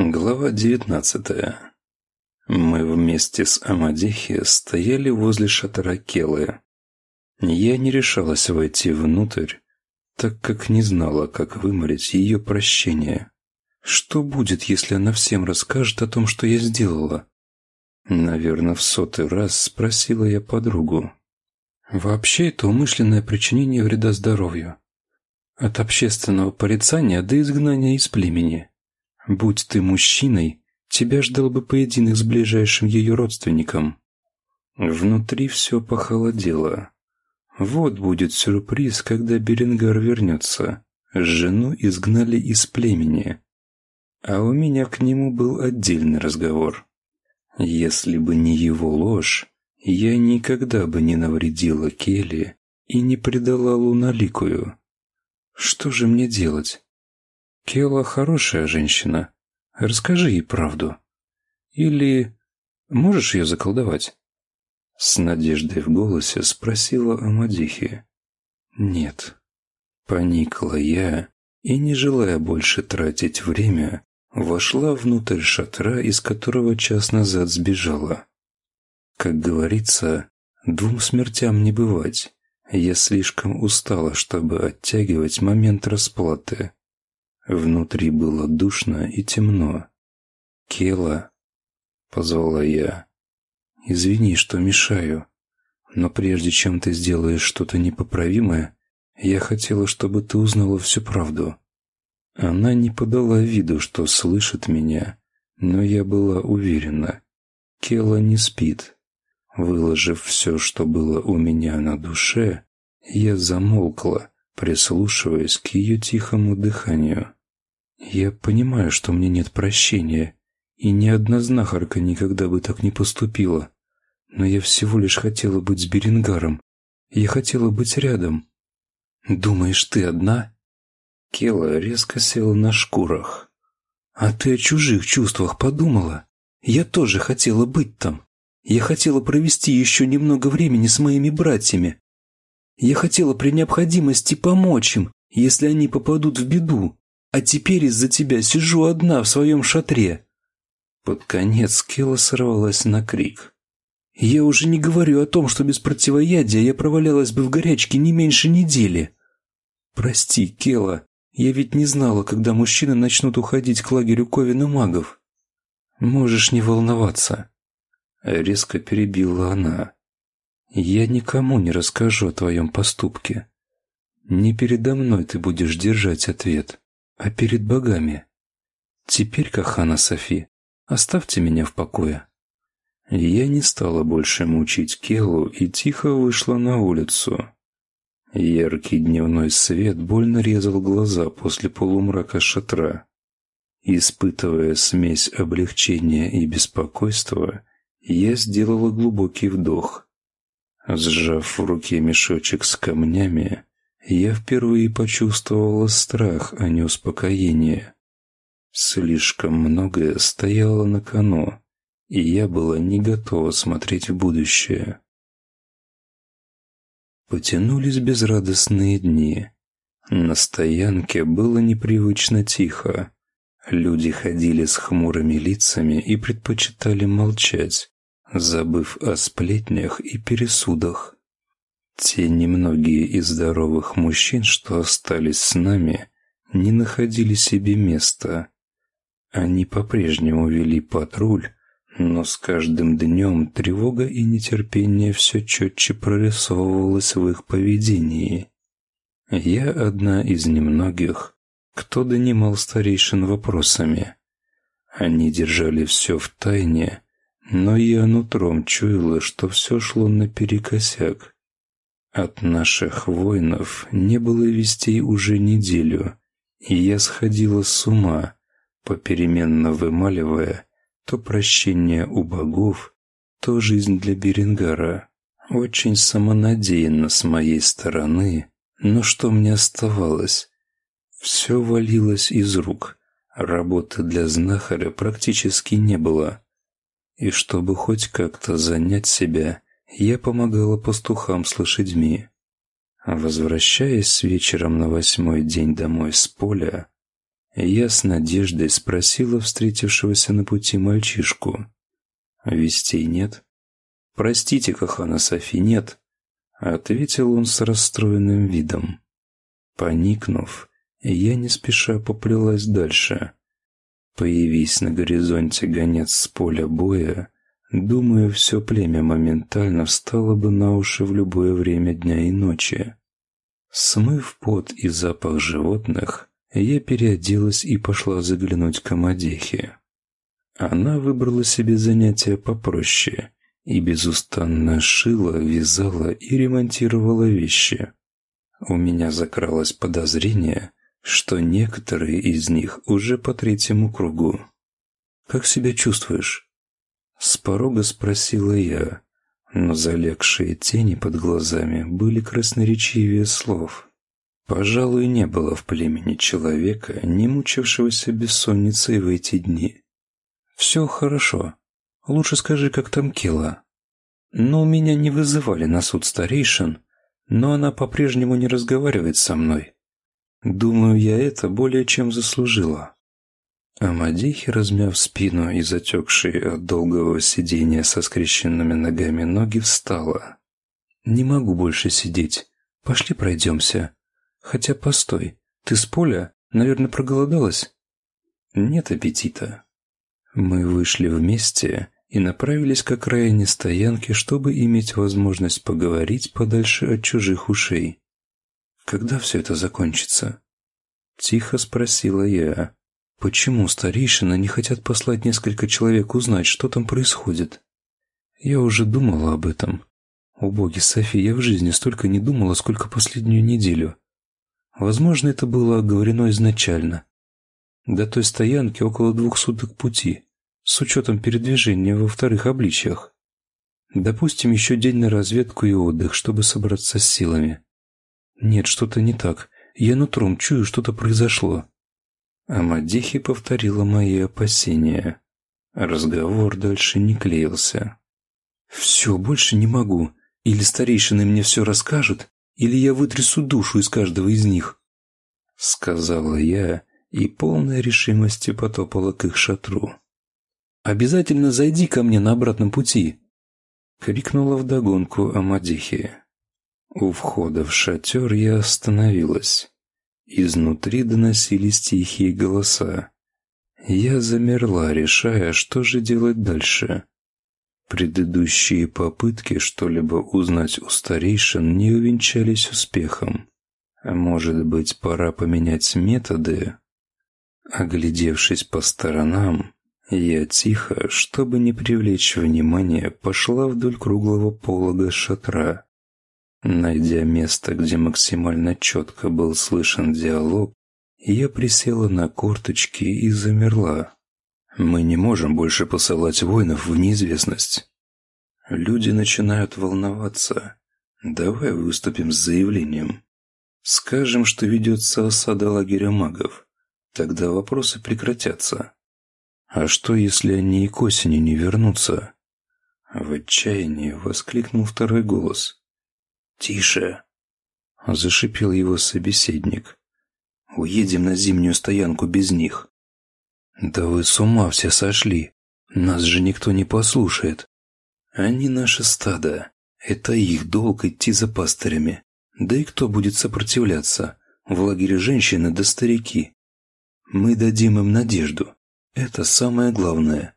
Глава девятнадцатая. Мы вместе с Амадихи стояли возле шатра Келы. Я не решалась войти внутрь, так как не знала, как вымолить ее прощение. Что будет, если она всем расскажет о том, что я сделала? Наверное, в сотый раз спросила я подругу. Вообще, это умышленное причинение вреда здоровью. От общественного порицания до изгнания из племени. Будь ты мужчиной, тебя ждал бы поединок с ближайшим ее родственником. Внутри все похолодело. Вот будет сюрприз, когда Беренгар вернется. Жену изгнали из племени. А у меня к нему был отдельный разговор. Если бы не его ложь, я никогда бы не навредила Келли и не предала Луналикую. Что же мне делать? Кела хорошая женщина. Расскажи ей правду. Или можешь ее заколдовать?» С надеждой в голосе спросила Амадихи. «Нет». Поникла я и, не желая больше тратить время, вошла внутрь шатра, из которого час назад сбежала. Как говорится, двум смертям не бывать. Я слишком устала, чтобы оттягивать момент расплаты. Внутри было душно и темно. «Кела», — позвала я, — «извини, что мешаю, но прежде чем ты сделаешь что-то непоправимое, я хотела, чтобы ты узнала всю правду». Она не подала виду, что слышит меня, но я была уверена. Кела не спит. Выложив все, что было у меня на душе, я замолкла, прислушиваясь к ее тихому дыханию. Я понимаю, что мне нет прощения, и ни одна знахарка никогда бы так не поступила. Но я всего лишь хотела быть с Берингаром. Я хотела быть рядом. Думаешь, ты одна? Кела резко села на шкурах. А ты о чужих чувствах подумала? Я тоже хотела быть там. Я хотела провести еще немного времени с моими братьями. Я хотела при необходимости помочь им, если они попадут в беду. А теперь из-за тебя сижу одна в своем шатре». Под конец Кела сорвалась на крик. «Я уже не говорю о том, что без противоядия я провалялась бы в горячке не меньше недели. Прости, Кела, я ведь не знала, когда мужчины начнут уходить к лагерю Ковина магов. Можешь не волноваться». Резко перебила она. «Я никому не расскажу о твоем поступке. Не передо мной ты будешь держать ответ а перед богами. Теперь, Кахана Софи, оставьте меня в покое. Я не стала больше мучить Келу и тихо вышла на улицу. Яркий дневной свет больно резал глаза после полумрака шатра. Испытывая смесь облегчения и беспокойства, я сделала глубокий вдох. Сжав в руке мешочек с камнями, я впервые почувствовала страх, а не успокоение. Слишком многое стояло на кону, и я была не готова смотреть в будущее. Потянулись безрадостные дни. На стоянке было непривычно тихо. Люди ходили с хмурыми лицами и предпочитали молчать, забыв о сплетнях и пересудах. Те немногие из здоровых мужчин, что остались с нами, не находили себе места. Они по-прежнему вели патруль, но с каждым днем тревога и нетерпение все четче прорисовывалось в их поведении. Я одна из немногих, кто донимал старейшин вопросами. Они держали все в тайне, но я нутром чуяла, что все шло наперекосяк. От наших воинов не было вестей уже неделю, и я сходила с ума, попеременно вымаливая то прощение у богов, то жизнь для Берингара. Очень самонадеянно с моей стороны, но что мне оставалось? Все валилось из рук, работы для знахаря практически не было. И чтобы хоть как-то занять себя, я помогала пастухам с лошадьми. Возвращаясь вечером на восьмой день домой с поля, я с надеждой спросила встретившегося на пути мальчишку. «Вестей нет?» «Простите, Кахана Софи, нет», — ответил он с расстроенным видом. Поникнув, я не спеша поплелась дальше. Появись на горизонте гонец с поля боя, думаю, все племя моментально встало бы на уши в любое время дня и ночи. Смыв пот и запах животных, я переоделась и пошла заглянуть к Амадехе. Она выбрала себе занятие попроще и безустанно шила, вязала и ремонтировала вещи. У меня закралось подозрение, что некоторые из них уже по третьему кругу. «Как себя чувствуешь?» С порога спросила я, но залегшие тени под глазами были красноречивее слов. Пожалуй, не было в племени человека, не мучившегося бессонницей в эти дни. «Все хорошо. Лучше скажи, как там Кила?» «Но меня не вызывали на суд старейшин, но она по-прежнему не разговаривает со мной. Думаю, я это более чем заслужила». Амадихи, размяв спину и затекшие от долгого сидения со скрещенными ногами ноги, встала. «Не могу больше сидеть. Пошли пройдемся. Хотя, постой, ты с поля, наверное, проголодалась?» «Нет аппетита». Мы вышли вместе и направились к окраине стоянки, чтобы иметь возможность поговорить подальше от чужих ушей. «Когда все это закончится?» Тихо спросила я. Почему старейшины не хотят послать несколько человек узнать, что там происходит? Я уже думала об этом. О боги, Софи, я в жизни столько не думала, сколько последнюю неделю. Возможно, это было оговорено изначально. До той стоянки около двух суток пути, с учетом передвижения во вторых обличьях. Допустим, еще день на разведку и отдых, чтобы собраться с силами. Нет, что-то не так. Я нутром чую, что-то произошло. Амадихи повторила мои опасения. Разговор дальше не клеился. «Все, больше не могу. Или старейшины мне все расскажут, или я вытрясу душу из каждого из них», — сказала я и полной решимости потопала к их шатру. «Обязательно зайди ко мне на обратном пути!» — крикнула вдогонку Амадихи. У входа в шатер я остановилась. Изнутри доносились тихие голоса. Я замерла, решая, что же делать дальше. Предыдущие попытки что-либо узнать у старейшин не увенчались успехом. А может быть, пора поменять методы? Оглядевшись по сторонам, я тихо, чтобы не привлечь внимания, пошла вдоль круглого полога шатра. Найдя место, где максимально четко был слышен диалог, я присела на корточки и замерла. Мы не можем больше посылать воинов в неизвестность. Люди начинают волноваться. Давай выступим с заявлением. Скажем, что ведется осада лагеря магов. Тогда вопросы прекратятся. А что, если они и к осени не вернутся? В отчаянии воскликнул второй голос. «Тише!» — зашипел его собеседник. «Уедем на зимнюю стоянку без них». «Да вы с ума все сошли! Нас же никто не послушает!» «Они наше стадо. Это их долг идти за пастырями. Да и кто будет сопротивляться? В лагере женщины да старики. Мы дадим им надежду. Это самое главное.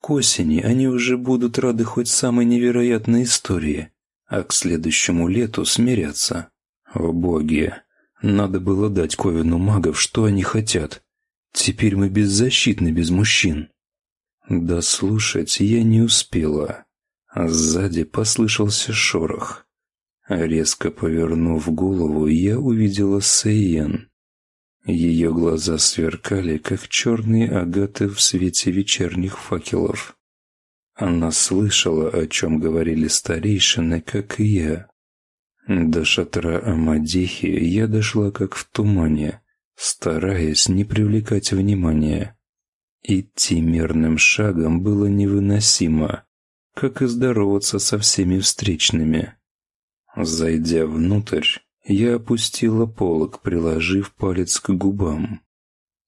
К осени они уже будут рады хоть самой невероятной истории а к следующему лету смирятся. О боги, надо было дать Ковину магов, что они хотят. Теперь мы беззащитны без мужчин. Да слушать я не успела. А сзади послышался шорох. Резко повернув голову, я увидела Сейен. Ее глаза сверкали, как черные агаты в свете вечерних факелов. Она слышала, о чем говорили старейшины, как и я. До шатра Амадихи я дошла как в тумане, стараясь не привлекать внимания. Идти мирным шагом было невыносимо, как и здороваться со всеми встречными. Зайдя внутрь, я опустила полог, приложив палец к губам.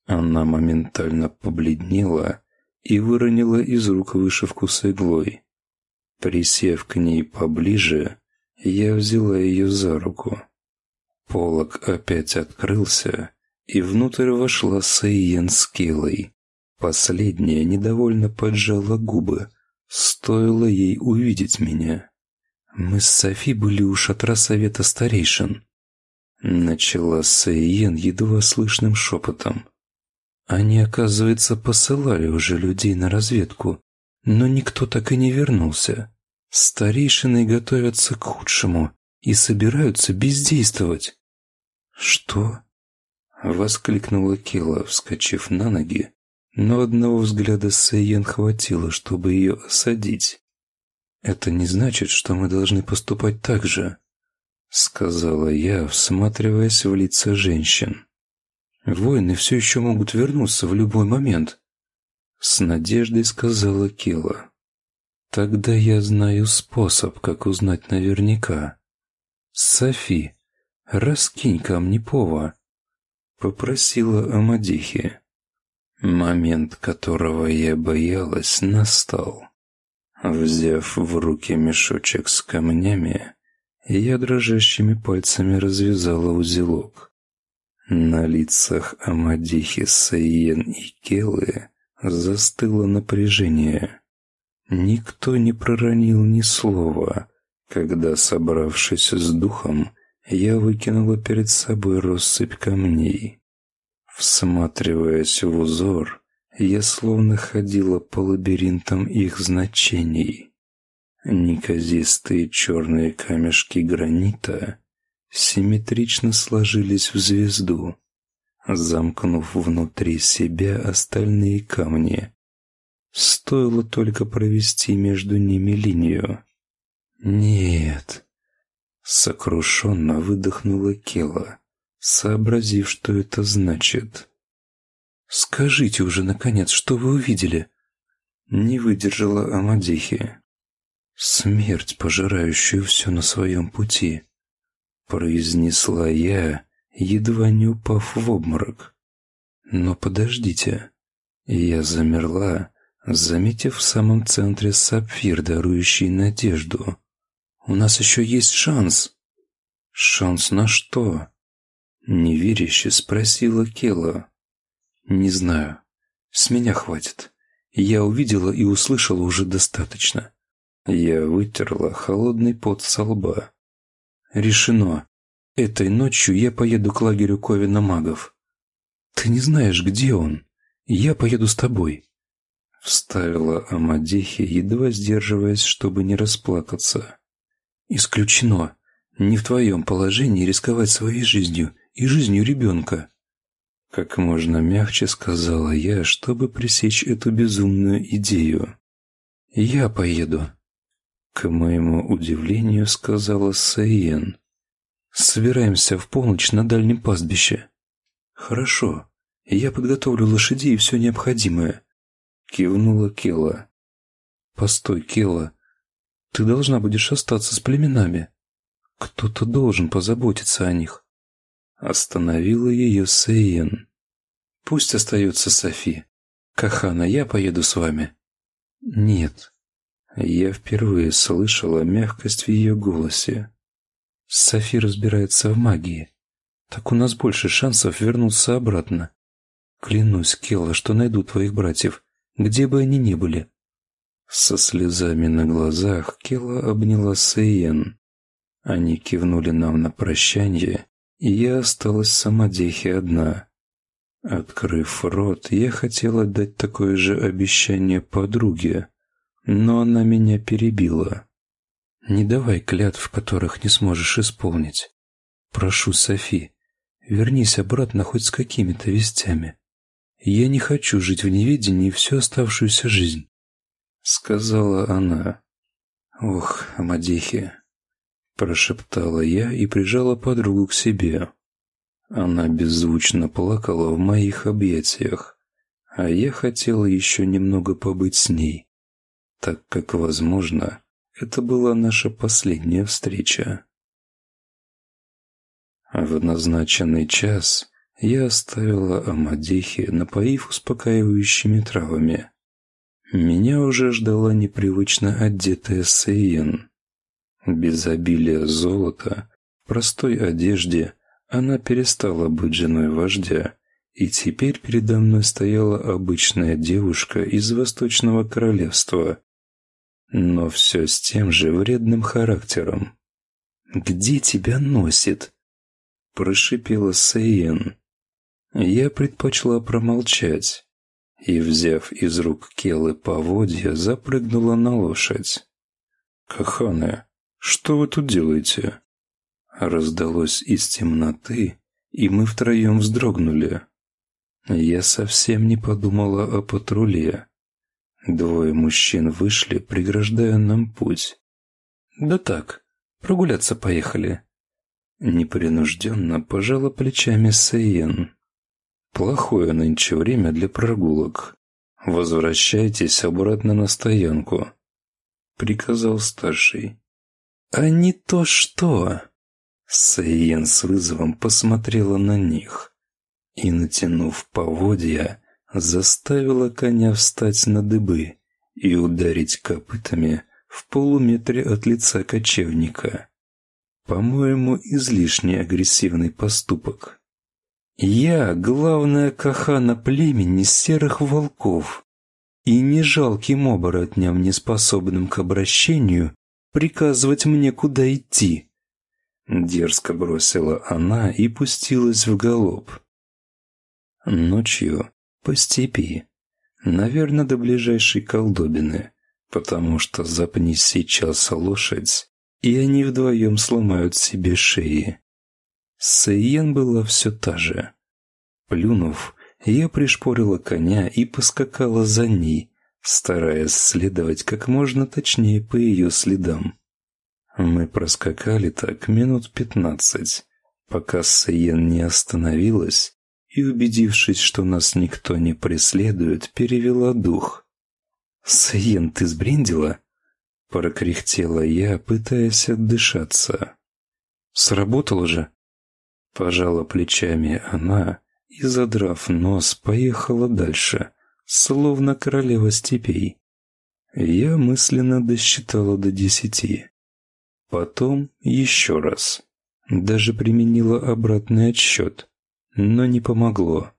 Она моментально побледнела и выронила из рук вышивку с иглой. Присев к ней поближе, я взяла ее за руку. Полок опять открылся, и внутрь вошла Сейен с Келой. Последняя недовольно поджала губы. Стоило ей увидеть меня. Мы с Софи были у шатра совета старейшин. Начала Сейен едва слышным шепотом. Они, оказывается, посылали уже людей на разведку, но никто так и не вернулся. Старейшины готовятся к худшему и собираются бездействовать. «Что?» — воскликнула Кела, вскочив на ноги, но одного взгляда Сейен хватило, чтобы ее осадить. «Это не значит, что мы должны поступать так же», — сказала я, всматриваясь в лица женщин. Воины все еще могут вернуться в любой момент. С надеждой сказала Кила. Тогда я знаю способ, как узнать наверняка. Софи, раскинь камни пова. Попросила Амадихи. Момент, которого я боялась, настал. Взяв в руки мешочек с камнями, я дрожащими пальцами развязала узелок. На лицах Амадихи, Саиен и Келы застыло напряжение. Никто не проронил ни слова, когда, собравшись с духом, я выкинула перед собой россыпь камней. Всматриваясь в узор, я словно ходила по лабиринтам их значений. Неказистые черные камешки гранита симметрично сложились в звезду, замкнув внутри себя остальные камни. Стоило только провести между ними линию. «Нет!» Сокрушенно выдохнула Кела, сообразив, что это значит. «Скажите уже, наконец, что вы увидели?» Не выдержала Амадихи. «Смерть, пожирающую все на своем пути» произнесла я, едва не упав в обморок. Но подождите. Я замерла, заметив в самом центре сапфир, дарующий надежду. У нас еще есть шанс. Шанс на что? Неверяще спросила Кела. Не знаю. С меня хватит. Я увидела и услышала уже достаточно. Я вытерла холодный пот со лба. Решено. Этой ночью я поеду к лагерю Ковина магов. Ты не знаешь, где он. Я поеду с тобой. Вставила Амадихи, едва сдерживаясь, чтобы не расплакаться. Исключено. Не в твоем положении рисковать своей жизнью и жизнью ребенка. Как можно мягче сказала я, чтобы пресечь эту безумную идею. Я поеду. К моему удивлению, сказала Сейен. «Собираемся в полночь на дальнем пастбище». «Хорошо. Я подготовлю лошадей и все необходимое», — кивнула Кела. «Постой, Кела. Ты должна будешь остаться с племенами. Кто-то должен позаботиться о них». Остановила ее Сейен. «Пусть остается Софи. Кахана, я поеду с вами». «Нет», я впервые слышала мягкость в ее голосе. Софи разбирается в магии. Так у нас больше шансов вернуться обратно. Клянусь, Келла, что найду твоих братьев, где бы они ни были. Со слезами на глазах Келла обняла Сейен. Они кивнули нам на прощание, и я осталась сама Дехи одна. Открыв рот, я хотела дать такое же обещание подруге, но она меня перебила. Не давай клятв, которых не сможешь исполнить. Прошу, Софи, вернись обратно хоть с какими-то вестями. Я не хочу жить в неведении всю оставшуюся жизнь. Сказала она. Ох, Амадихи. Прошептала я и прижала подругу к себе. Она беззвучно плакала в моих объятиях, а я хотела еще немного побыть с ней так как, возможно, это была наша последняя встреча. В назначенный час я оставила Амадихи, напоив успокаивающими травами. Меня уже ждала непривычно одетая Сейен. Без обилия золота, в простой одежде, она перестала быть женой вождя, и теперь передо мной стояла обычная девушка из Восточного Королевства, но все с тем же вредным характером. «Где тебя носит?» – прошипела Сейен. Я предпочла промолчать и, взяв из рук Келы поводья, запрыгнула на лошадь. «Каханы, что вы тут делаете?» Раздалось из темноты, и мы втроем вздрогнули. Я совсем не подумала о патруле. Двое мужчин вышли, преграждая нам путь. «Да так, прогуляться поехали». Непринужденно пожала плечами Сейен. Плохое нынче время для прогулок. Возвращайтесь обратно на стоянку, приказал старший. А не то что? Сейен с вызовом посмотрела на них и, натянув поводья, заставила коня встать на дыбы и ударить копытами в полуметре от лица кочевника. По-моему, излишне агрессивный поступок. Я главная кахана племени серых волков, и не жалким оборотням, неспособным к обращению, приказывать мне, куда идти. Дерзко бросила она и пустилась в галоп. Ночью по степи, наверное, до ближайшей колдобины, потому что запнись сейчас лошадь, и они вдвоем сломают себе шеи. Сейен была все та же. Плюнув, я пришпорила коня и поскакала за ней, стараясь следовать как можно точнее по ее следам. Мы проскакали так минут пятнадцать, пока Сейен не остановилась и, убедившись, что нас никто не преследует, перевела дух. «Сейен, ты сбрендила?» — прокряхтела я, пытаясь отдышаться. «Сработало же!» Пожала плечами она и, задрав нос, поехала дальше, словно королева степей. Я мысленно досчитала до десяти. Потом еще раз. Даже применила обратный отсчет, но не помогло.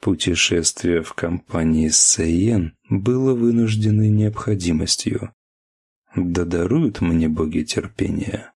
Путешествие в компании Сейен было вынужденной необходимостью. Да даруют мне боги терпения.